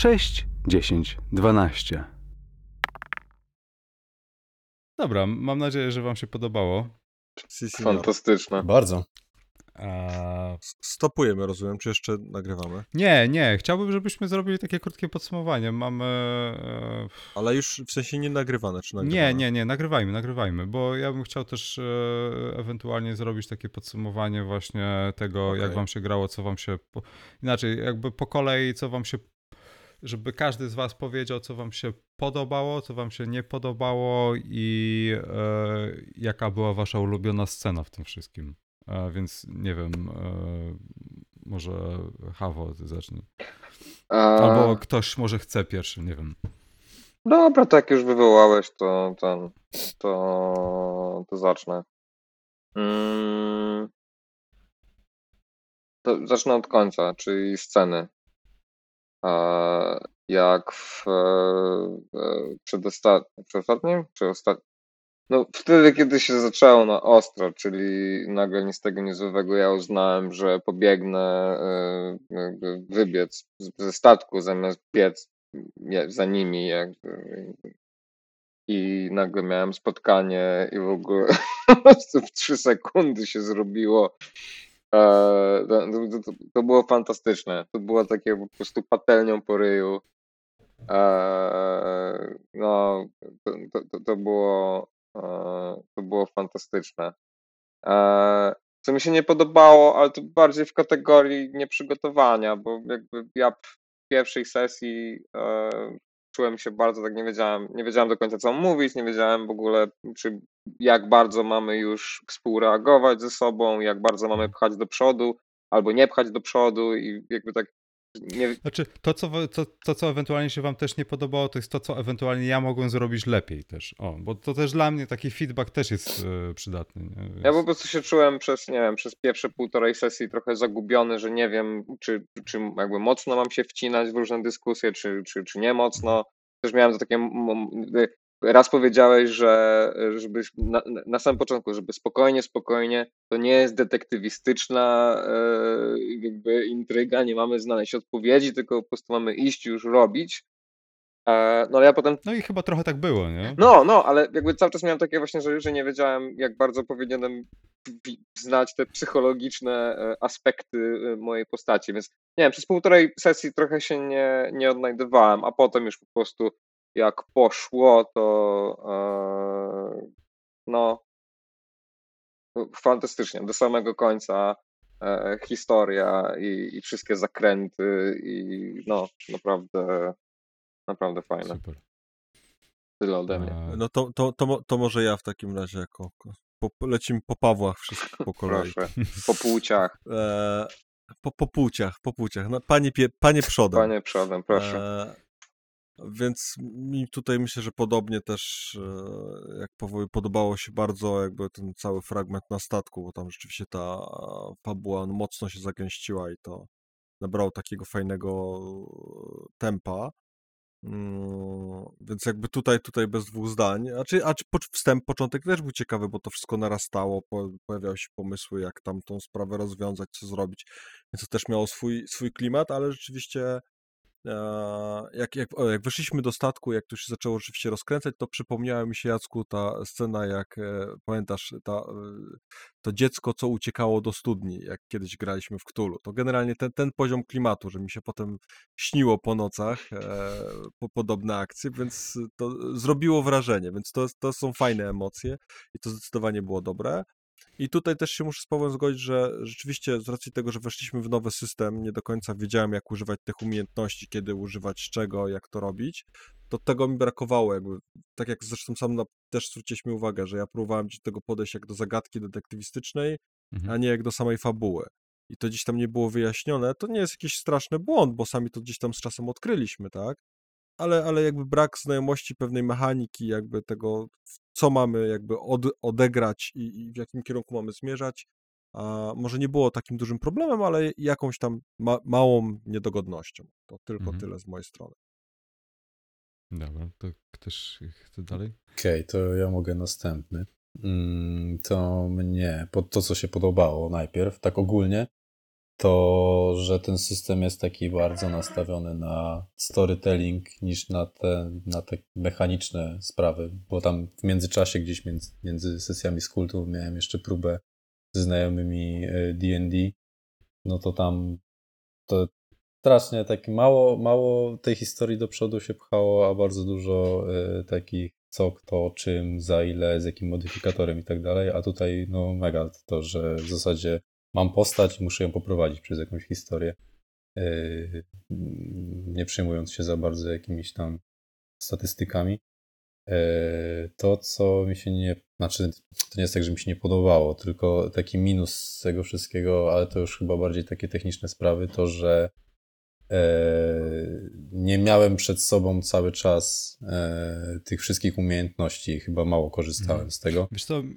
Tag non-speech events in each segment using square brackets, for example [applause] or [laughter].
6, 10, 12. Dobra, mam nadzieję, że wam się podobało. Signor. Fantastyczne. Bardzo. A... Stopujemy, rozumiem, czy jeszcze nagrywamy? Nie, nie, chciałbym, żebyśmy zrobili takie krótkie podsumowanie. Mamy. E... Ale już w sensie nie nagrywane, czy nagrywane? Nie, nie, nie, nagrywajmy, nagrywajmy, bo ja bym chciał też e, ewentualnie zrobić takie podsumowanie właśnie tego, jak Okej. wam się grało, co wam się. Inaczej, jakby po kolei, co wam się. Żeby każdy z was powiedział, co wam się podobało, co wam się nie podobało i e, jaka była wasza ulubiona scena w tym wszystkim. E, więc nie wiem, e, może Hawo, ty zacznij. A, Albo ktoś może chce pierwszy, nie wiem. Dobra, tak już wywołałeś, to ten, to, to zacznę. Mm, to zacznę od końca, czyli sceny. Jak w e, e, przedostatnim, przedostatnim? Czy ostatnim? No wtedy, kiedy się zaczęło na ostro, czyli nagle nic z tego niezłego, ja uznałem, że pobiegnę e, jakby wybiec ze statku zamiast biec za nimi jakby. I nagle miałem spotkanie i w ogóle [laughs] w trzy sekundy się zrobiło. E, to, to, to, było fantastyczne. To było takie po prostu patelnią po ryju. E, no, to, to, było e, to było fantastyczne. Co mi się nie podobało, ale to bardziej w kategorii nieprzygotowania, bo jakby ja w pierwszej sesji czułem się bardzo tak, nie wiedziałem, nie wiedziałem do końca co mówić, nie wiedziałem w ogóle, czy jak bardzo mamy już współreagować ze sobą, jak bardzo mamy pchać do przodu, albo nie pchać do przodu i jakby tak nie, Znaczy, to co, to, to, co ewentualnie się wam też nie podobało, to jest to, co ewentualnie ja mogłem zrobić lepiej też. O, bo to też dla mnie taki feedback też jest e, przydatny. Więc... Ja po prostu się czułem przez, nie wiem, przez pierwsze półtorej sesji trochę zagubiony, że nie wiem, czy, czy jakby mocno mam się wcinać w różne dyskusje, czy, czy, czy nie mocno. Też miałem to takie. Raz powiedziałeś, że żebyś na, na samym początku, żeby spokojnie, spokojnie, to nie jest detektywistyczna e, jakby intryga, nie mamy znaleźć odpowiedzi, tylko po prostu mamy iść już robić. E, no ale ja potem No i chyba trochę tak było, nie? no, no, ale jakby cały czas miałem takie właśnie, że, że nie wiedziałem, jak bardzo powinienem wi- znać te psychologiczne e, aspekty mojej postaci, więc nie wiem, przez półtorej sesji trochę się nie, nie odnajdywałem, a potem już po prostu jak poszło, to e, no fantastycznie, do samego końca e, historia i, i wszystkie zakręty i no, naprawdę naprawdę fajne. Super. Tyle ode mnie. E, No to, to, to, to może ja w takim razie jako... Po, lecimy po Pawłach wszystko po kolei. Proszę, po płciach. [laughs] E, po, po płciach, po płciach. No, panie, pie, panie przodem. Panie przodem, proszę. E, więc mi tutaj myślę, że podobnie też e, jak Pawłowi podobało się bardzo jakby ten cały fragment na statku, bo tam rzeczywiście ta fabuła no, mocno się zagęściła i to nabrało takiego fajnego tempa. Mm, Więc jakby tutaj, tutaj bez dwóch zdań. A czy, a czy wstęp, początek też był ciekawy, bo to wszystko narastało, po, pojawiały się pomysły, jak tam tą sprawę rozwiązać, co zrobić. Więc to też miało swój, swój klimat, ale rzeczywiście e, jak, jak, jak do statku, jak to się zaczęło rzeczywiście rozkręcać, to przypomniała mi się, Jacku, ta scena, jak e, pamiętasz, ta, e, to dziecko, co uciekało do studni, jak kiedyś graliśmy w Cthulhu. To generalnie ten, ten poziom klimatu, że mi się potem śniło po nocach e, po podobne akcje, więc to zrobiło wrażenie, więc to, to są fajne emocje i to zdecydowanie było dobre. I tutaj też się muszę z Pawłem zgodzić, że rzeczywiście z racji tego, że weszliśmy w nowy system, nie do końca wiedziałem, jak używać tych umiejętności, kiedy używać czego, jak to robić, to tego mi brakowało jakby, tak jak zresztą sam na, też zwróciliśmy uwagę, że ja próbowałem do tego podejść jak do zagadki detektywistycznej, mhm. a nie jak do samej fabuły. I to gdzieś tam nie było wyjaśnione, to nie jest jakiś straszny błąd, bo sami to gdzieś tam z czasem odkryliśmy, tak? Ale, ale jakby brak znajomości pewnej mechaniki, jakby tego, co mamy jakby od, odegrać i, i w jakim kierunku mamy zmierzać, a może nie było takim dużym problemem, ale jakąś tam ma, małą niedogodnością. To tylko Mhm. tyle z mojej strony. Dobra, to ktoś chce dalej? Okej, to ja mogę następny. Mm, To mnie, pod to co się podobało najpierw, tak ogólnie, to że ten system jest taki bardzo nastawiony na storytelling niż na te, na te mechaniczne sprawy, bo tam w międzyczasie gdzieś między, między sesjami z kultu miałem jeszcze próbę ze znajomymi e, D&D, no to tam to strasznie tak mało, mało tej historii do przodu się pchało, a bardzo dużo y, takich co, kto, czym, za ile, z jakim modyfikatorem i tak dalej, a tutaj no mega to, że w zasadzie mam postać i muszę ją poprowadzić przez jakąś historię, y, nie przejmując się za bardzo jakimiś tam statystykami. Y, to, co mi się nie, znaczy to nie jest tak, że mi się nie podobało, tylko taki minus tego wszystkiego, ale to już chyba bardziej takie techniczne sprawy, to, że nie miałem przed sobą cały czas e, tych wszystkich umiejętności, chyba mało korzystałem Mhm. z tego.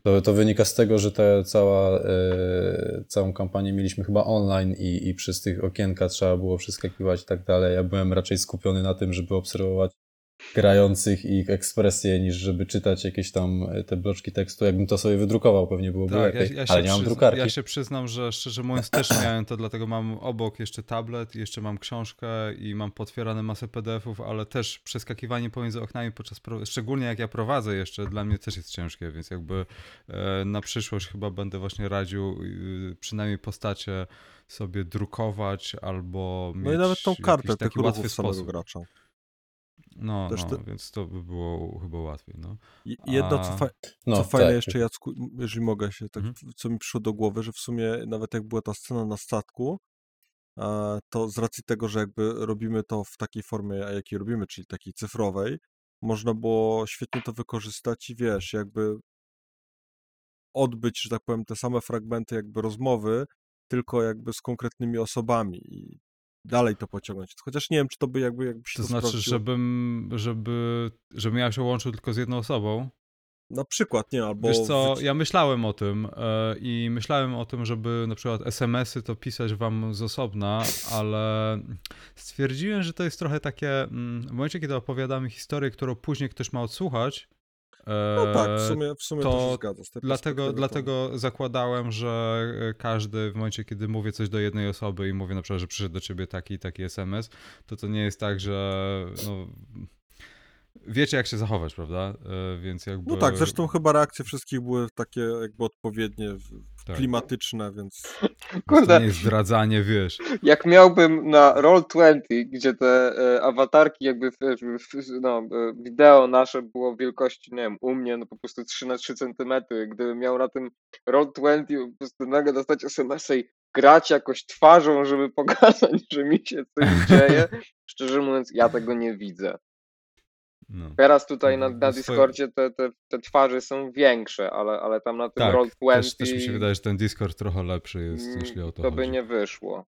To, to wynika z tego, że ta cała, e, całą kampanię mieliśmy chyba online i, i przez tych okienka trzeba było przeskakiwać i tak dalej. Ja byłem raczej skupiony na tym, żeby obserwować grających i ich ekspresje, niż żeby czytać jakieś tam e, te bloczki tekstu. Jakbym to sobie wydrukował, pewnie byłoby Tak, lepiej, ja, ja się ale nie mam drukarki. Ja się przyznam, że szczerze mówiąc też [coughs] miałem to, dlatego mam obok jeszcze tablet, jeszcze mam książkę i mam potwierane masę PDF-ów, ale też przeskakiwanie pomiędzy oknami podczas, szczególnie jak ja prowadzę jeszcze, dla mnie też jest ciężkie, więc jakby e, na przyszłość chyba będę właśnie radził y, przynajmniej postacie sobie drukować albo mieć No i nawet tą kartę tych taki łatwy sposób. gracza. No, no więc to by było chyba łatwiej, no. Jedno, co, fa- No, co fajne tak. jeszcze, Jacku, jeżeli mogę się, tak, Mhm. co mi przyszło do głowy, że w sumie nawet jak była ta scena na statku, to z racji tego, że jakby robimy to w takiej formie, jakiej robimy, czyli takiej cyfrowej, można było świetnie to wykorzystać i wiesz, jakby odbyć, że tak powiem, te same fragmenty jakby rozmowy, tylko jakby z konkretnymi osobami i dalej to pociągnąć. Chociaż nie wiem, czy to by jakby, jakby się To to znaczy, sprawdziło. żebym, żeby, żebym ja się łączył tylko z jedną osobą. Na przykład, nie, albo... Wiesz co, ja myślałem o tym e, i myślałem o tym, żeby na przykład SMS-y to pisać wam z osobna, ale stwierdziłem, że to jest trochę takie, mm, w momencie, kiedy opowiadamy historię, którą później ktoś ma odsłuchać, No tak, w sumie, w sumie to, to się zgadza. Z tej Dlatego, to- dlatego zakładałem, że e, każdy w momencie, kiedy mówię coś do jednej osoby i mówię na przykład, że przyszedł do ciebie taki i taki SMS, to to nie jest tak, że no, wiecie jak się zachować, prawda? E, Więc jakby... No tak, zresztą chyba reakcje wszystkich były takie jakby odpowiednie, Tak. klimatyczne, więc [laughs] Więc To Kurde, nie jest zdradzanie, wiesz. jak miałbym na Roll20, gdzie te e, awatarki jakby w, w, w, no, e, wideo nasze było wielkości, nie wiem, u mnie no po prostu 3 na 3 centymetry, gdybym miał na tym Roll20 po prostu nagle dostać SMS-a i grać jakoś twarzą, żeby [laughs] pokazać, że mi się coś dzieje, szczerze mówiąc, ja tego nie widzę. No. Teraz tutaj na, No, na Discordzie te, te, te twarze są większe, ale, ale tam na tym Tak, Roll20 też, też mi się wydaje, że ten Discord trochę lepszy jest, mm, jeśli o to, to by chodzi. nie wyszło.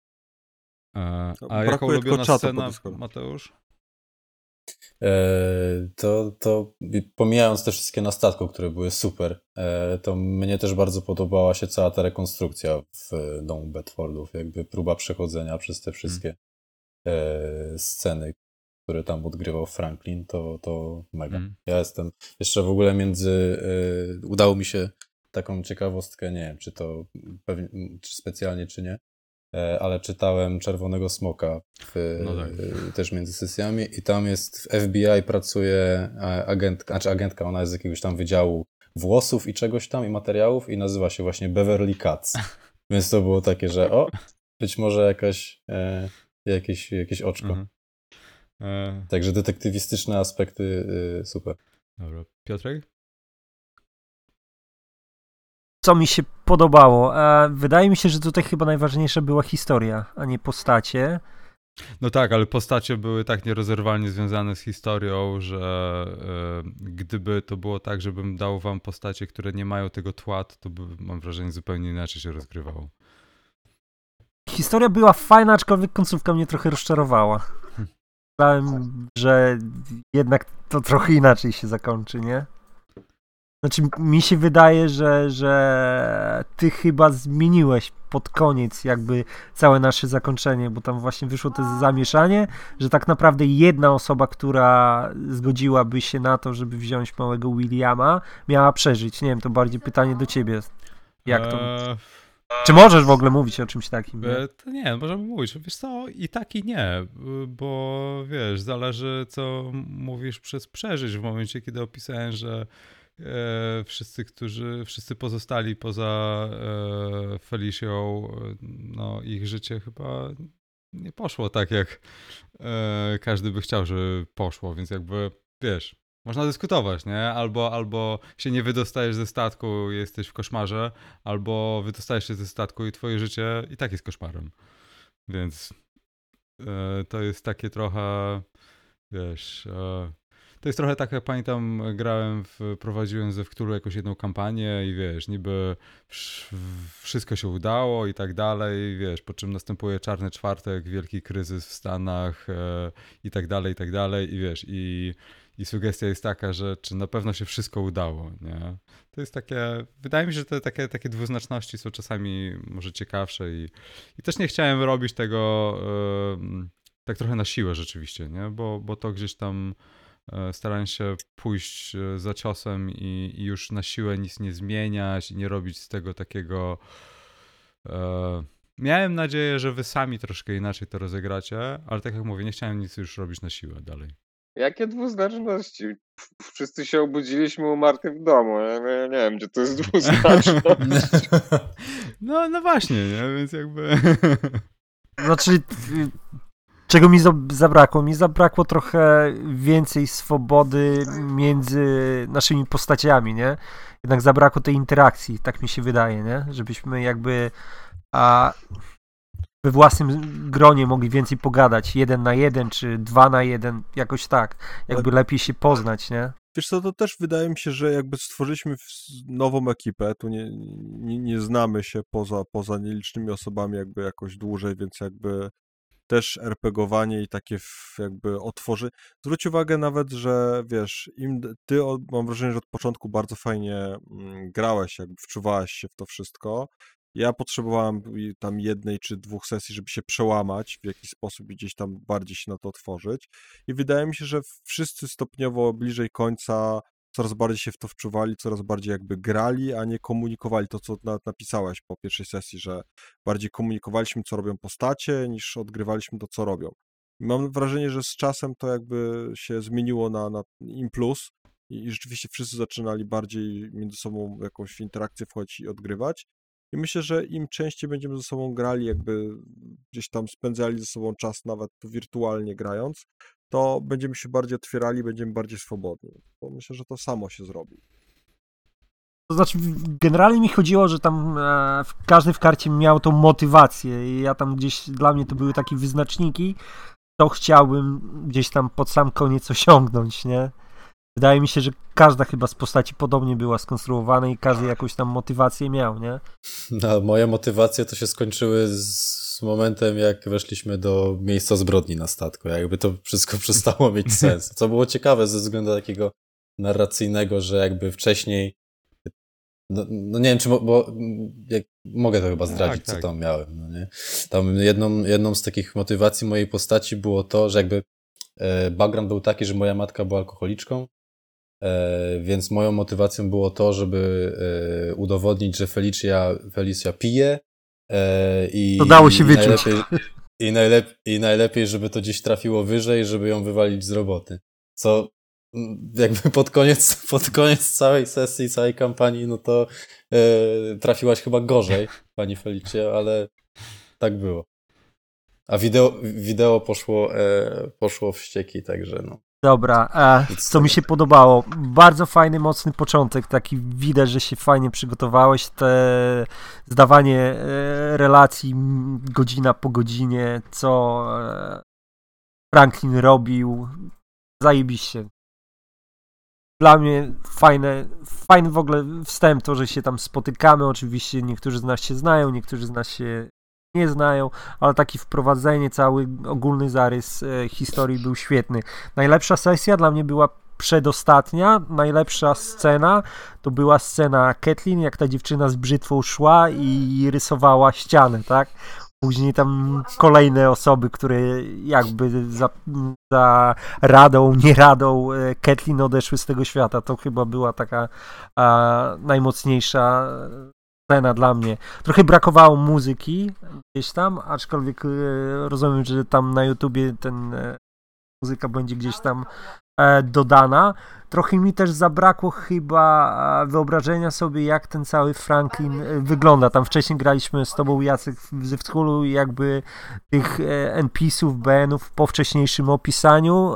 E, No, a tylko ulubiona scena. Mateusz? E, to, to pomijając te wszystkie na statku, które były super, e, to mnie też bardzo podobała się cała ta rekonstrukcja w domu Bedfordów, jakby próba przechodzenia przez te wszystkie e, sceny, które tam odgrywał Franklin, to, to mega. Mm. Ja jestem jeszcze w ogóle między, e, udało mi się taką ciekawostkę, nie wiem, czy to pewnie, czy specjalnie, czy nie, e, ale czytałem Czerwonego Smoka w, No tak. e, też między sesjami i tam jest w FBI pracuje e, agentka, znaczy agentka, ona jest z jakiegoś tam wydziału włosów i czegoś tam i materiałów i nazywa się właśnie Beverly Katz. [laughs] Więc to było takie, że o, być może jakaś, e, jakieś, jakieś oczko. Mhm. E, Także detektywistyczne aspekty e, super. dobra. Piotrek? co mi się podobało. E, wydaje mi się, że tutaj chyba najważniejsza była historia, a nie postacie. No tak, ale postacie były tak nierozerwalnie związane z historią, że e, gdyby to było tak, żebym dał wam postacie, które nie mają tego tła, to, to by, mam wrażenie, zupełnie inaczej się rozgrywało. Historia była fajna, aczkolwiek końcówka mnie trochę rozczarowała. Myślałem, że jednak to trochę inaczej się zakończy, nie? Znaczy, mi się wydaje, że, że ty chyba zmieniłeś pod koniec jakby całe nasze zakończenie, bo tam właśnie wyszło to zamieszanie, że tak naprawdę jedna osoba, która zgodziłaby się na to, żeby wziąć małego Williama, miała przeżyć. Nie wiem, to bardziej pytanie do ciebie. Jak to? E, Czy możesz w ogóle mówić o czymś takim? Nie? E, To nie, możemy mówić. Wiesz co, i tak i nie, bo wiesz, zależy co mówisz przez przeżyć. W momencie, kiedy opisałem, że e, wszyscy, którzy, wszyscy pozostali poza e, Felicją, no ich życie chyba nie poszło tak, jak e, każdy by chciał, żeby poszło, więc jakby, wiesz, można dyskutować, nie? Albo, albo się nie wydostajesz ze statku jesteś w koszmarze, albo wydostajesz się ze statku i twoje życie i tak jest koszmarem. Więc e, to jest takie trochę, wiesz, e, to jest trochę tak, jak pamiętam, grałem, w, prowadziłem ze Wktulu jakąś jedną kampanię i wiesz, niby wsz- wszystko się udało i tak dalej, wiesz, po czym następuje czarny czwartek, wielki kryzys w Stanach e, i tak dalej, i tak dalej i wiesz, i, i sugestia jest taka, że czy na pewno się wszystko udało, nie? To jest takie, wydaje mi się, że te takie, takie dwuznaczności są czasami może ciekawsze i, i też nie chciałem robić tego em, tak trochę na siłę rzeczywiście, nie? Bo, bo to gdzieś tam e, starałem się pójść e, za ciosem i, i już na siłę nic nie zmieniać i nie robić z tego takiego e, Miałem nadzieję, że wy sami troszkę inaczej to rozegracie, ale tak jak mówię, nie chciałem nic już robić na siłę dalej. Jakie dwuznaczności? Wszyscy się obudziliśmy u Marty w domu. Ja nie, nie wiem, gdzie to jest [laughs] dwuznaczne. No, no właśnie, nie? Więc jakby... Znaczy, y, czego mi za- zabrakło? Mi zabrakło trochę więcej swobody między naszymi postaciami, nie? Jednak zabrakło tej interakcji, tak mi się wydaje, nie? Żebyśmy jakby a we własnym gronie mogli więcej pogadać, jeden na jeden, czy dwa na jeden, jakoś tak. Jakby lepiej się poznać, nie? Wiesz co, to też wydaje mi się, że jakby stworzyliśmy nową ekipę, tu nie, nie, nie znamy się poza, poza nielicznymi osobami jakby jakoś dłużej, więc jakby też RPGowanie i takie jakby otworzy. Zwróć uwagę nawet, że wiesz, im ty od, mam wrażenie, że od początku bardzo fajnie mm, grałeś, jakby wczuwałeś się w to wszystko. Ja potrzebowałem tam jednej czy dwóch sesji, żeby się przełamać w jakiś sposób i gdzieś tam bardziej się na to otworzyć. I wydaje mi się, że wszyscy stopniowo bliżej końca coraz bardziej się w to wczuwali, coraz bardziej jakby grali, a nie komunikowali to, co na, napisałeś po pierwszej sesji, że bardziej komunikowaliśmy, co robią postacie, niż odgrywaliśmy to, co robią. Mam wrażenie, że z czasem to jakby się zmieniło na, na im plus i, i rzeczywiście wszyscy zaczynali bardziej między sobą jakąś interakcję wchodzić i odgrywać. I myślę, że im częściej będziemy ze sobą grali, jakby gdzieś tam spędzali ze sobą czas, nawet wirtualnie grając, to będziemy się bardziej otwierali, będziemy bardziej swobodni. Bo myślę, że to samo się zrobi. To znaczy, generalnie mi chodziło, że tam e, każdy w karcie miał tą motywację i ja tam gdzieś, dla mnie to były takie wyznaczniki, to chciałbym gdzieś tam pod sam koniec osiągnąć, nie? Wydaje mi się, że każda chyba z postaci podobnie była skonstruowana i każdy jakąś tam motywację miał, nie? No, moje motywacje to się skończyły z, z momentem, jak weszliśmy do miejsca zbrodni na statku. Jakby to wszystko [laughs] przestało mieć sens. Co było ciekawe ze względu takiego narracyjnego, że jakby wcześniej. No, no nie wiem, czy mo, bo mm, jak, mogę to chyba zdradzić, tak. co tam miałem. No nie? Tam jedną, jedną z takich motywacji mojej postaci było to, że jakby e, background był taki, że moja matka była alkoholiczką. E, więc moją motywacją było to, żeby e, udowodnić, że Felicia, Felicia pije i, To dało się wyczuć. najlepiej, i, najlep, I najlepiej, żeby to gdzieś trafiło wyżej, żeby ją wywalić z roboty. Co mm, jakby pod koniec, [laughs] pod koniec całej sesji, całej kampanii, no to e, trafiłaś chyba gorzej, pani Felicie, ale tak było. A wideo, wideo poszło, e, poszło w ścieki, także no. Dobra, e, co mi się podobało? Bardzo fajny, mocny początek, taki widać, że się fajnie przygotowałeś, te zdawanie e, relacji godzina po godzinie, co e, Franklin robił, zajebiście. Dla mnie fajne, fajny w ogóle wstęp to, że się tam spotykamy, oczywiście niektórzy z nas się znają, niektórzy z nas się nie znają, ale taki wprowadzenie, cały ogólny zarys e, historii był świetny. Najlepsza sesja dla mnie była przedostatnia. Najlepsza scena to była scena Kathleen, jak ta dziewczyna z brzytwą szła i rysowała ścianę, tak? Później tam kolejne osoby, które jakby za, za radą, nie radą e, Kathleen odeszły z tego świata. To chyba była taka a, najmocniejsza scena dla mnie. Trochę brakowało muzyki gdzieś tam, aczkolwiek e, rozumiem, że tam na YouTubie ten e, muzyka będzie gdzieś tam e, dodana. Trochę mi też zabrakło chyba wyobrażenia sobie, jak ten cały Franklin wygląda. Tam wcześniej graliśmy z tobą, Jacek, w Zewtkulu i jakby tych NPC-ów, BN-ów po wcześniejszym opisaniu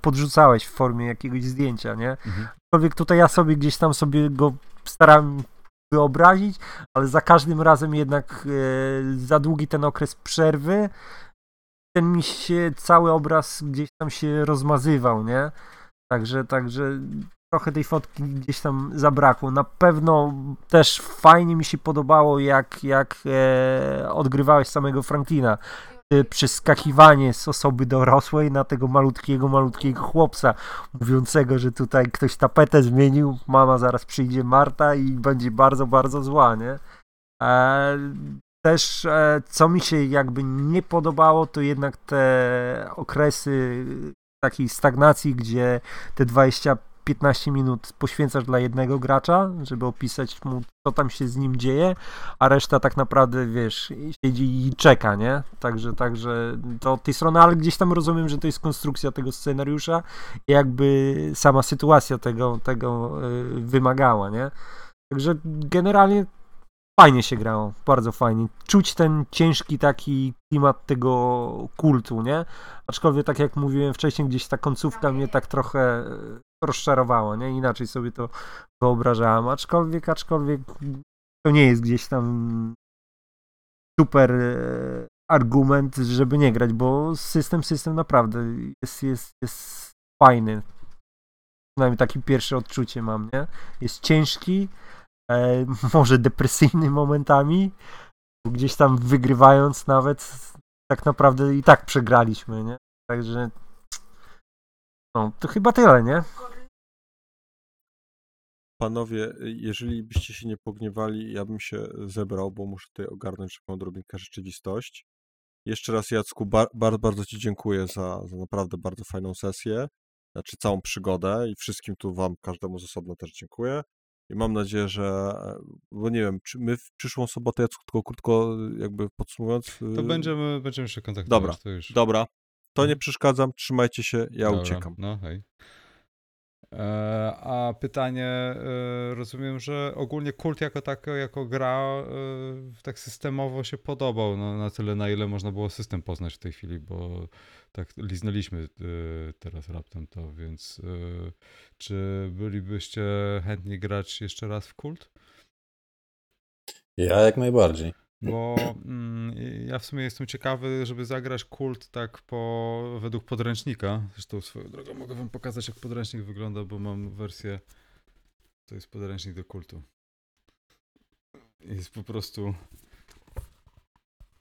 podrzucałeś w formie jakiegoś zdjęcia, nie? Mhm. Aczkolwiek tutaj ja sobie gdzieś tam sobie go staram wyobrazić, ale za każdym razem jednak e, za długi ten okres przerwy, ten mi się cały obraz gdzieś tam się rozmazywał, nie? Także, także trochę tej fotki gdzieś tam zabrakło. Na pewno też fajnie mi się podobało, jak, jak e, odgrywałeś samego Franklina. E, Przeskakiwanie z osoby dorosłej na tego malutkiego, malutkiego chłopca, mówiącego, że tutaj ktoś tapetę zmienił, mama zaraz przyjdzie Marta i będzie bardzo, bardzo zła, nie? E, też e, co mi się jakby nie podobało, to jednak te okresy takiej stagnacji, gdzie te 20-15 minut poświęcasz dla jednego gracza, żeby opisać mu, co tam się z nim dzieje, a reszta tak naprawdę, wiesz, siedzi i czeka, nie? Także, także to od tej strony, ale gdzieś tam rozumiem, że to jest konstrukcja tego scenariusza i jakby sama sytuacja tego, tego e, wymagała, nie? Także generalnie fajnie się grało, bardzo fajnie. Czuć ten ciężki taki klimat tego kultu, nie? Aczkolwiek tak jak mówiłem wcześniej, gdzieś ta końcówka mnie tak trochę rozczarowała, nie? Inaczej sobie to wyobrażałem. Aczkolwiek, aczkolwiek to nie jest gdzieś tam super e, argument, żeby nie grać, bo system, system naprawdę jest, jest, jest fajny. Przynajmniej takie pierwsze odczucie mam, nie? Jest ciężki, e, [laughs] może depresyjny momentami, gdzieś tam wygrywając nawet tak naprawdę i tak przegraliśmy, nie? Także no, to chyba tyle, nie? Panowie, jeżeli byście się nie pogniewali, ja bym się zebrał, bo muszę tutaj ogarnąć szybką odrobinkę rzeczywistość. Jeszcze raz Jacku, bar- bardzo, bardzo Ci dziękuję za, za naprawdę bardzo fajną sesję, znaczy całą przygodę i wszystkim tu Wam, każdemu z osobna też dziękuję. I mam nadzieję, że, bo nie wiem, czy my w przyszłą sobotę, Jacku, tylko krótko jakby podsumowując. To y, będziemy, będziemy się kontaktować. Dobra, to już. Dobra, to nie przeszkadzam, trzymajcie się, ja Dobra, uciekam. No hej. E, a pytanie, e, rozumiem, że ogólnie kult jako tako, jako gra e, tak systemowo się podobał no, na tyle, na ile można było system poznać w tej chwili, bo tak liznęliśmy e, teraz raptem to, więc e, czy bylibyście chętni grać jeszcze raz w kult? Ja jak najbardziej. Bo mm, ja w sumie jestem ciekawy, żeby zagrać kult tak po według podręcznika. Zresztą swoją drogą mogę wam pokazać, jak podręcznik wygląda, bo mam wersję. To jest podręcznik do kultu. Jest po prostu.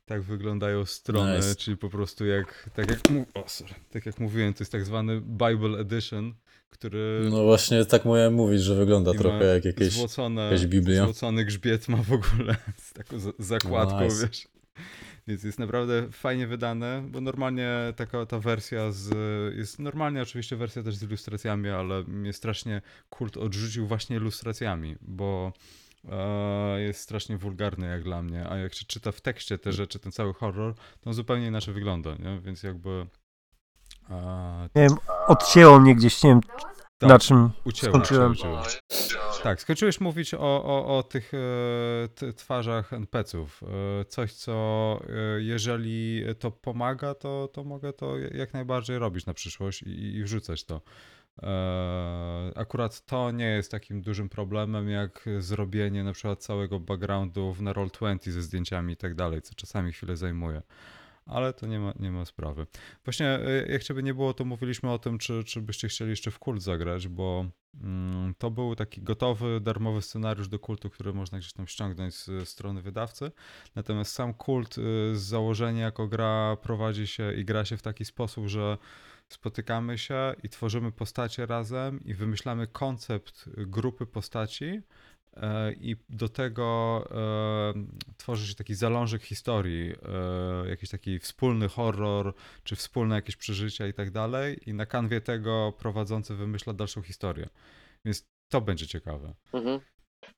Tak wyglądają strony, Nice. czyli po prostu jak. Tak jak, sorry, tak jak mówiłem, to jest tak zwany Bible Edition, który. No właśnie tak miałem mówić, że wygląda trochę jak jakieś... złocone, jakaś Biblia. Złocony grzbiet ma w ogóle [laughs] z taką za- zakładką, Nice. wiesz. Więc jest naprawdę fajnie wydane, bo normalnie taka ta wersja z, jest normalnie oczywiście wersja też z ilustracjami, ale mnie strasznie kult odrzucił właśnie ilustracjami, bo jest strasznie wulgarny jak dla mnie, a jak się czyta w tekście te rzeczy, ten cały horror, to on zupełnie inaczej wygląda, nie? Więc jakby e, Nie wiem, odcięło mnie gdzieś, nie wiem tak. na czym Ucięło, skończyłem. Tak, skończyłeś mówić o, o, o tych e, twarzach NPC-ów. E, coś, co e, jeżeli to pomaga, to, to mogę to jak najbardziej robić na przyszłość i, i wrzucać to. E, akurat to nie jest takim dużym problemem, jak zrobienie na przykład całego backgroundu na Roll20 ze zdjęciami i tak dalej, co czasami chwilę zajmuje. Ale to nie ma, nie ma sprawy. Właśnie, e, jak ciebie nie było, to mówiliśmy o tym, czy, czy byście chcieli jeszcze w kult zagrać, bo mm, to był taki gotowy, darmowy scenariusz do kultu, który można gdzieś tam ściągnąć z strony wydawcy. Natomiast sam kult y, z założenia jako gra prowadzi się i gra się w taki sposób, że spotykamy się i tworzymy postacie razem i wymyślamy koncept grupy postaci. e, I do tego e, tworzy się taki zalążek historii, e, jakiś taki wspólny horror, czy wspólne jakieś przeżycia i tak dalej. I na kanwie tego prowadzący wymyśla dalszą historię. Więc to będzie ciekawe. Mhm.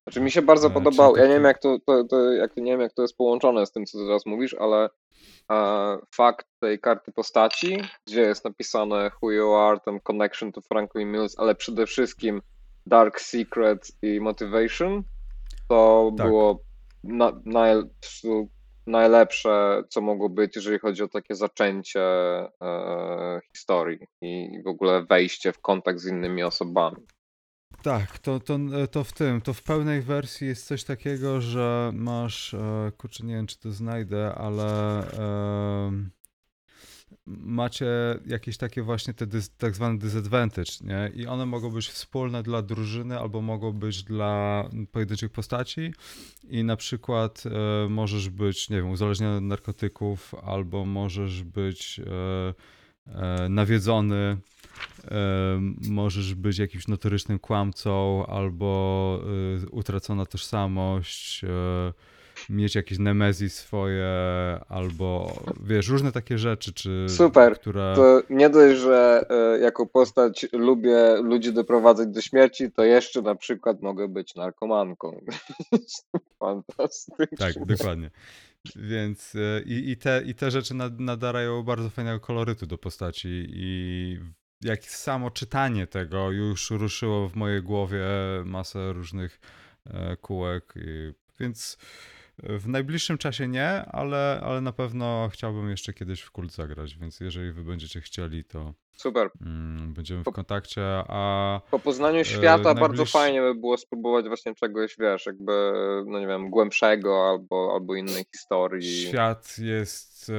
Znaczy mi się bardzo E, podobał, ja nie wiem jak to, to, to, jak, nie wiem jak to jest połączone z tym, co teraz mówisz, ale e, fakt tej karty postaci, gdzie jest napisane who you are, tam connection to Franklin Mills, ale przede wszystkim dark secret i motivation, to Tak. było na, naj, najlepsze, co mogło być, jeżeli chodzi o takie zaczęcie e, historii i w ogóle wejście w kontakt z innymi osobami. Tak, to, to, to w tym, to w pełnej wersji jest coś takiego, że masz, e, kurczę, nie wiem czy to znajdę, ale em, macie jakieś takie właśnie te tak zwane disadvantage, nie? I one mogą być wspólne dla drużyny albo mogą być dla pojedynczych postaci i na przykład e, możesz być, nie wiem, uzależniony od narkotyków albo możesz być e, e, nawiedzony, e, możesz być jakimś notorycznym kłamcą albo e, utracona tożsamość, e, mieć jakieś nemezji swoje albo wiesz, różne takie rzeczy, czy Super, które... To nie dość, że e, jako postać lubię ludzi doprowadzać do śmierci, to jeszcze na przykład mogę być narkomanką. [laughs] Fantastycznie. Tak, dokładnie. Więc e, i, i, te, i te rzeczy nad, nadarają bardzo fajnego kolorytu do postaci i jak samo czytanie tego już ruszyło w mojej głowie masę różnych e, kółek, więc w najbliższym czasie nie, ale, ale na pewno chciałbym jeszcze kiedyś w kult zagrać, więc jeżeli wy będziecie chcieli, to Super. mm, będziemy w kontakcie, a Po poznaniu świata bardzo fajnie by było spróbować właśnie czegoś, wiesz, jakby, no nie wiem, głębszego albo, albo innej historii. Świat jest, e,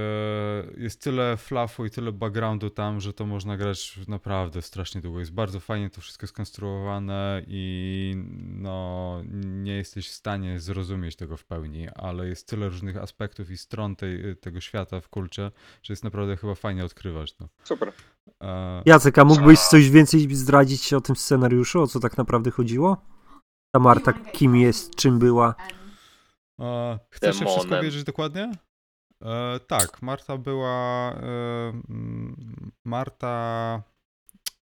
jest tyle flafu i tyle backgroundu tam, że to można grać naprawdę strasznie długo. Jest bardzo fajnie to wszystko skonstruowane i no, nie jesteś w stanie zrozumieć tego w pełni, ale jest tyle różnych aspektów i stron tej, tego świata w kulcie, że jest naprawdę chyba fajnie odkrywać to. Super. E, Jacek, a mógłbyś coś więcej zdradzić o tym scenariuszu, o co tak naprawdę chodziło? Ta Marta kim jest, czym była? E, chcesz się wszystko wiedzieć dokładnie? E, tak, Marta była. E, Marta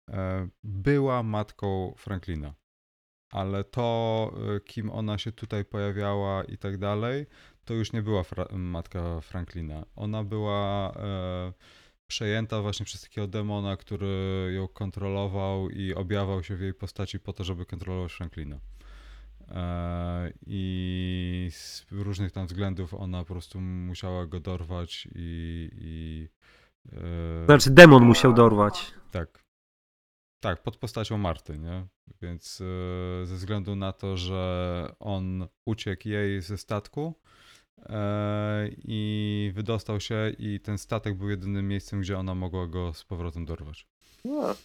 e, była matką Franklina. Ale to, e, kim ona się tutaj pojawiała i tak dalej, to już nie była fra- matka Franklina. Ona była e, przejęta właśnie przez takiego demona, który ją kontrolował i objawiał się w jej postaci po to, żeby kontrolować Franklina. E, I z różnych tam względów ona po prostu musiała go dorwać i. i e, Znaczy, demon musiał dorwać. tak. Tak, pod postacią Marty, nie? Więc e, ze względu na to, że on uciekł jej ze statku e, i wydostał się, i ten statek był jedynym miejscem, gdzie ona mogła go z powrotem dorwać. No,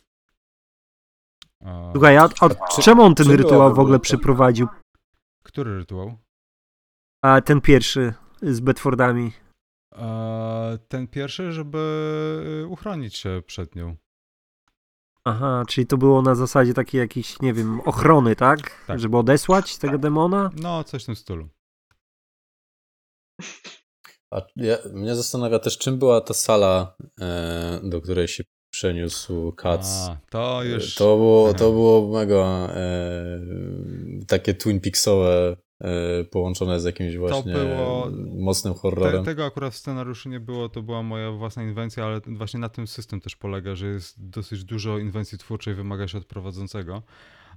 Słuchaj, a, a czy- czemu on ten czy była rytuał w w ogóle ogóle ta- przeprowadził? Który rytuał? A ten pierwszy z Bedfordami. E, ten pierwszy, żeby e, uchronić się przed nią. Aha, czyli to było na zasadzie takiej jakiejś, nie wiem, ochrony, tak? Tak. Żeby odesłać tego demona? No, coś w tym stylu. A ja, mnie zastanawia też, czym była ta sala, e, do której się przeniósł Katz. A, to już. To było, to było mega e, takie Twin Peaksowe e, połączone z jakimś właśnie było- mocnym Te, horrorem. tego akurat w scenariuszu nie było, to była moja własna inwencja, ale właśnie na tym system też polega, że jest dosyć dużo inwencji twórczej, wymaga się od prowadzącego.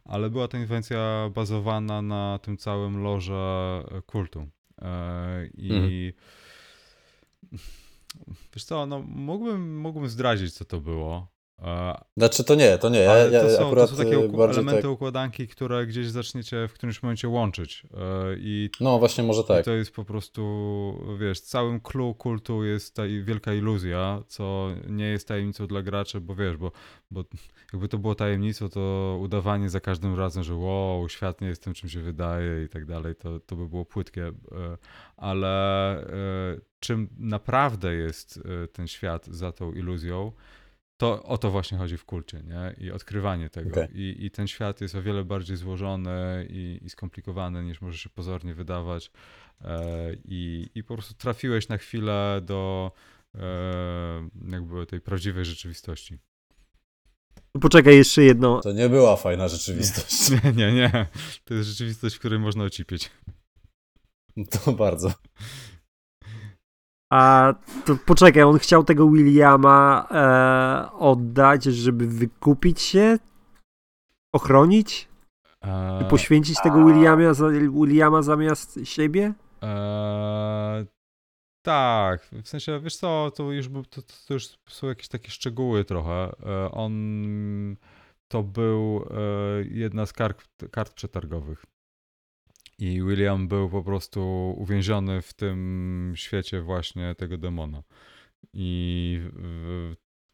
Ale była to inwencja bazowana na tym całym loże e, kultu. E, I Mhm. Wiesz co, no mógłbym, mógłbym zdradzić, co to było. Znaczy to nie, to nie. Ja, to, są, to są takie bardziej elementy tak. układanki, które gdzieś zaczniecie w którymś momencie łączyć. E, I No właśnie, może i tak. to jest po prostu, wiesz, całym clue kultu jest ta i- wielka iluzja, co nie jest tajemnicą dla graczy, bo wiesz, bo, bo jakby to było tajemnicą, to udawanie za każdym razem, że wow, świat nie jest tym, czym się wydaje i tak dalej, to, to by było płytkie. e, Ale e, czym naprawdę jest ten świat za tą iluzją, to o to właśnie chodzi w kulcie, nie? I odkrywanie tego. Okej. I, I ten świat jest o wiele bardziej złożony i, i skomplikowany niż może się pozornie wydawać. E, i, I po prostu trafiłeś na chwilę do e, jakby tej prawdziwej rzeczywistości. Poczekaj, jeszcze jedno. To nie była fajna rzeczywistość. [laughs] Nie, nie, nie. To jest rzeczywistość, w której można ocipieć. To bardzo. A to poczekaj, on chciał tego Williama e, oddać, żeby wykupić się? Ochronić? I Eee, poświęcić tego Williama, za, Williama zamiast siebie? Eee, tak, w sensie, wiesz co, to już, to, to już są jakieś takie szczegóły trochę. E, on, to był e, jedna z kart, kart przetargowych. I William był po prostu uwięziony w tym świecie właśnie tego demona. I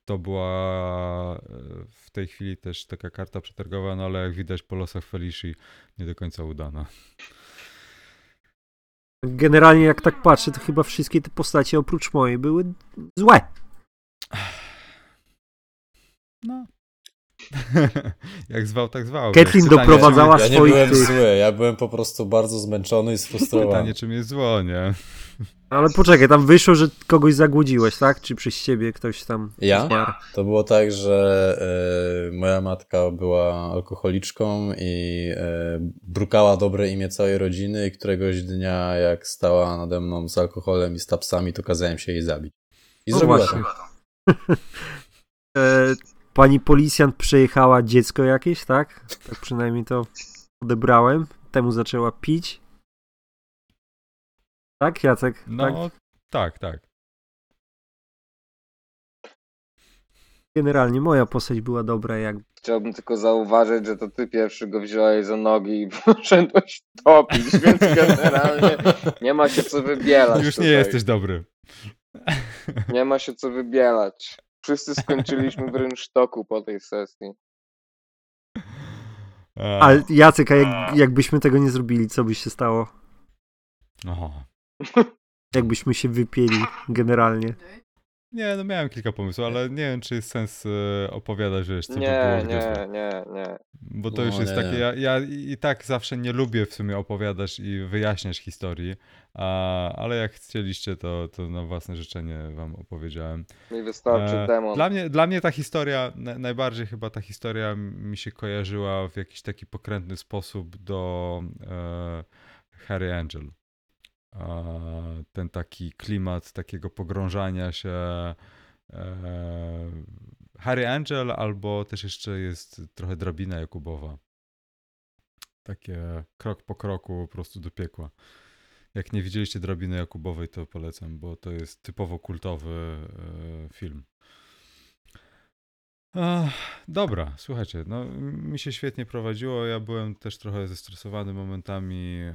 to była w tej chwili też taka karta przetargowa, no ale jak widać po losach Felici nie do końca udana. Generalnie jak tak patrzę, to chyba wszystkie te postacie oprócz mojej były złe. No. Jak zwał, tak zwał. Kathleen doprowadzała Ja nie swoich byłem tych... zły, ja byłem po prostu bardzo zmęczony i sfrustrowany. pytanie, czym jest zło, nie? Ale poczekaj, tam wyszło, że kogoś zagłodziłeś, tak? Czy przez ciebie ktoś tam Ja? zmarł? To było tak, że e, moja matka była alkoholiczką i e, brukała dobre imię całej rodziny i któregoś dnia jak stała nade mną z alkoholem i z tapsami, to kazałem się jej zabić. I No zrobiła właśnie. to. [laughs] Pani policjant przejechała dziecko jakieś, tak? Tak przynajmniej to odebrałem. Temu zaczęła pić. Tak, Jacek? Tak? No, tak, tak. Generalnie moja postać była dobra, jak Chciałbym tylko zauważyć, że to ty pierwszy go wziąłeś za nogi i [laughs] poszedłeś topić, więc generalnie nie ma się co wybielać. Już nie tutaj. jesteś dobry. Nie ma się co wybielać. Wszyscy skończyliśmy w rynsztoku po tej sesji. A, Ale Jacek, a jak, jakbyśmy tego nie zrobili, co by się stało? Aha. Jakbyśmy się wypieli generalnie. [laughs] Nie, no miałem kilka pomysłów, ale nie wiem, czy jest sens e, opowiadać, co by Nie, nie, nie, nie. Bo to No, już jest nie, takie. nie. Ja, ja i tak zawsze nie lubię w sumie opowiadać i wyjaśniać historii, a, ale jak chcieliście, to, to na własne życzenie wam opowiedziałem. Mi wystarczy E, demon. Dla mnie, dla mnie ta historia, na, najbardziej chyba ta historia mi się kojarzyła w jakiś taki pokrętny sposób do e, Harry Angel. Ten taki klimat takiego pogrążania się. E, Harry Angel, albo też jeszcze jest trochę drabina Jakubowa. Takie krok po kroku po prostu do piekła. Jak nie widzieliście drabiny Jakubowej, to polecam, bo to jest typowo kultowy e, film. Ach, dobra, słuchajcie, no mi się świetnie prowadziło. Ja byłem też trochę zestresowany momentami e,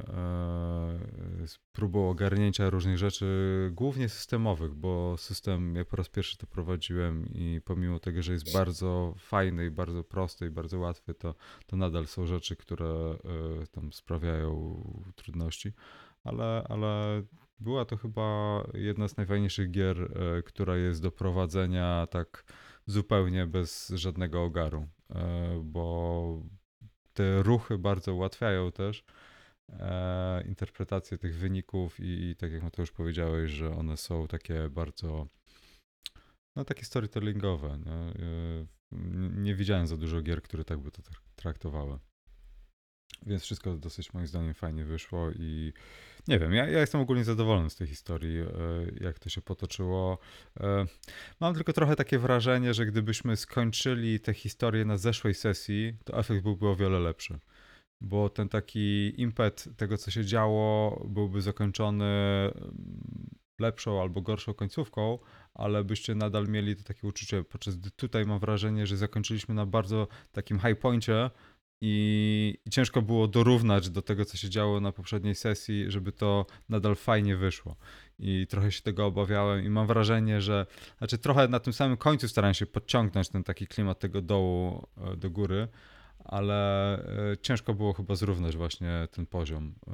z próbą ogarnięcia różnych rzeczy, głównie systemowych, bo system ja po raz pierwszy to prowadziłem i pomimo tego, że jest bardzo fajny i bardzo prosty i bardzo łatwy, to, to nadal są rzeczy, które e, tam sprawiają trudności, ale, ale była to chyba jedna z najfajniejszych gier, e, która jest do prowadzenia tak zupełnie bez żadnego ogaru, e, bo te ruchy bardzo ułatwiają też e, interpretację tych wyników i, i tak jak Mateusz powiedziałeś, że one są takie bardzo no takie storytellingowe. Nie, E, nie, widziałem za dużo gier, które tak by to trak- traktowały. Więc wszystko dosyć moim zdaniem fajnie wyszło i nie wiem, ja, ja jestem ogólnie zadowolony z tej historii, e, jak to się potoczyło. E, Mam tylko trochę takie wrażenie, że gdybyśmy skończyli tę historię na zeszłej sesji, to efekt byłby o wiele lepszy. Bo ten taki impet tego, co się działo, byłby zakończony mm, lepszą albo gorszą końcówką, ale byście nadal mieli to takie uczucie, podczas gdy tutaj mam wrażenie, że zakończyliśmy na bardzo takim high poincie i, ciężko było dorównać do tego, co się działo na poprzedniej sesji, żeby to nadal fajnie wyszło. I trochę się tego obawiałem i mam wrażenie, że znaczy trochę na tym samym końcu starałem się podciągnąć ten taki klimat tego dołu e, do góry, ale e, ciężko było chyba zrównać właśnie ten poziom e,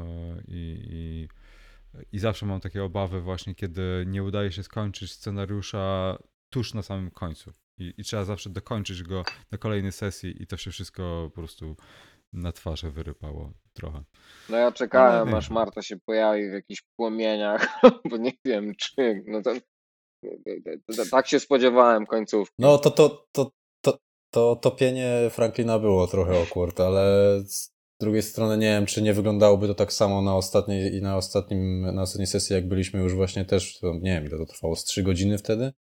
i, i, i zawsze mam takie obawy właśnie, kiedy nie udaje się skończyć scenariusza tuż na samym końcu i, i trzeba zawsze dokończyć go na kolejnej sesji i to się wszystko po prostu na twarzy wyrypało trochę. No ja czekałem, Ale aż nie. Marta się pojawi w jakichś płomieniach, [laughs] bo nie wiem czy. No to, to, to, tak się spodziewałem końcówki. No to, to, to, to, To topienie Franklina było trochę awkward, ale z drugiej strony nie wiem, czy nie wyglądałoby to tak samo na ostatniej i na ostatnim, na ostatniej sesji, jak byliśmy już właśnie też, nie wiem ile to trwało, z 3 godziny wtedy?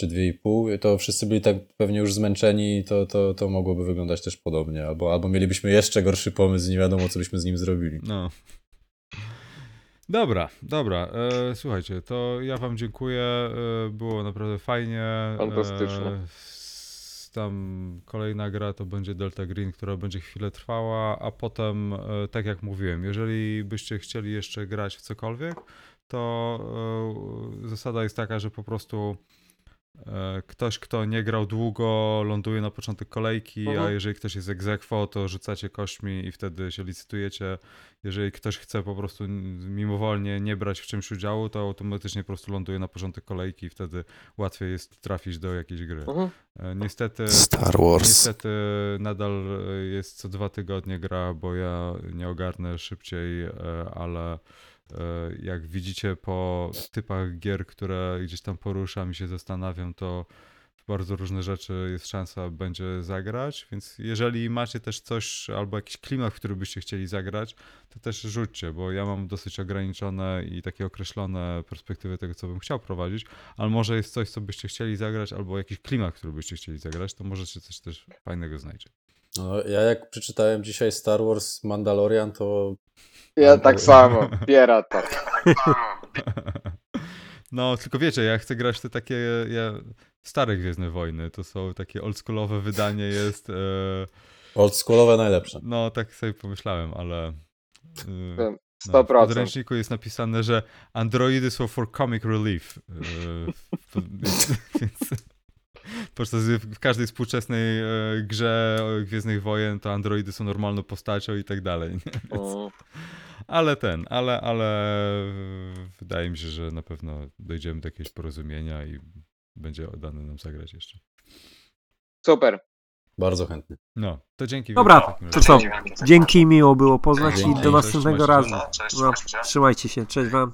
Czy 2,5? To wszyscy byli tak pewnie już zmęczeni i to, to, to mogłoby wyglądać też podobnie. Albo, albo mielibyśmy jeszcze gorszy pomysł nie wiadomo, co byśmy z nim zrobili. No. Dobra, dobra. E, słuchajcie, to ja wam dziękuję. E, było naprawdę fajnie. Fantastycznie. E, tam kolejna gra to będzie Delta Green, która będzie chwilę trwała, a potem, e, tak jak mówiłem, jeżeli byście chcieli jeszcze grać w cokolwiek, to e, zasada jest taka, że po prostu ktoś, kto nie grał długo, ląduje na początek kolejki, a Mhm. jeżeli ktoś jest egzekwo, to rzucacie kośćmi i wtedy się licytujecie. Jeżeli ktoś chce po prostu mimowolnie nie brać w czymś udziału, to automatycznie po prostu ląduje na początek kolejki i wtedy łatwiej jest trafić do jakiejś gry. Mhm. E, Niestety, Star Wars. niestety nadal e, jest co dwa tygodnie gra, bo ja nie ogarnę szybciej, e, ale e, jak widzicie po typach gier, które gdzieś tam poruszam i się zastanawiam, to bardzo różne rzeczy jest szansa będzie zagrać, więc jeżeli macie też coś albo jakiś klimat, w który byście chcieli zagrać, to też rzućcie, bo ja mam dosyć ograniczone i takie określone perspektywy tego, co bym chciał prowadzić, ale może jest coś, co byście chcieli zagrać, albo jakiś klimat, który byście chcieli zagrać, to możecie coś też fajnego znajdzie. No, ja jak przeczytałem dzisiaj Star Wars Mandalorian, to Ja tak samo, [laughs] Pierata. [laughs] No, tylko wiecie, ja chcę grać w te takie ja, stare Gwiezdne Wojny, to są takie oldschoolowe wydanie jest, e, oldschoolowe najlepsze. no tak sobie pomyślałem, ale... e, Wiem, No, w 100%. podręczniku jest napisane, że androidy są for comic relief. e, Więc, [laughs] więc podczas w każdej współczesnej e, grze o Gwiezdnych Wojen to androidy są normalną postacią i tak dalej. nie? Więc, ale ten, ale, ale wydaje mi się, że na pewno dojdziemy do jakiegoś porozumienia i będzie dane nam zagrać jeszcze. Super. Bardzo chętnie. No, to dzięki. Dobra, to co? Dzięki, miło było poznać Dzięki. i do Cześć, następnego razu. No, trzymajcie się, cześć wam.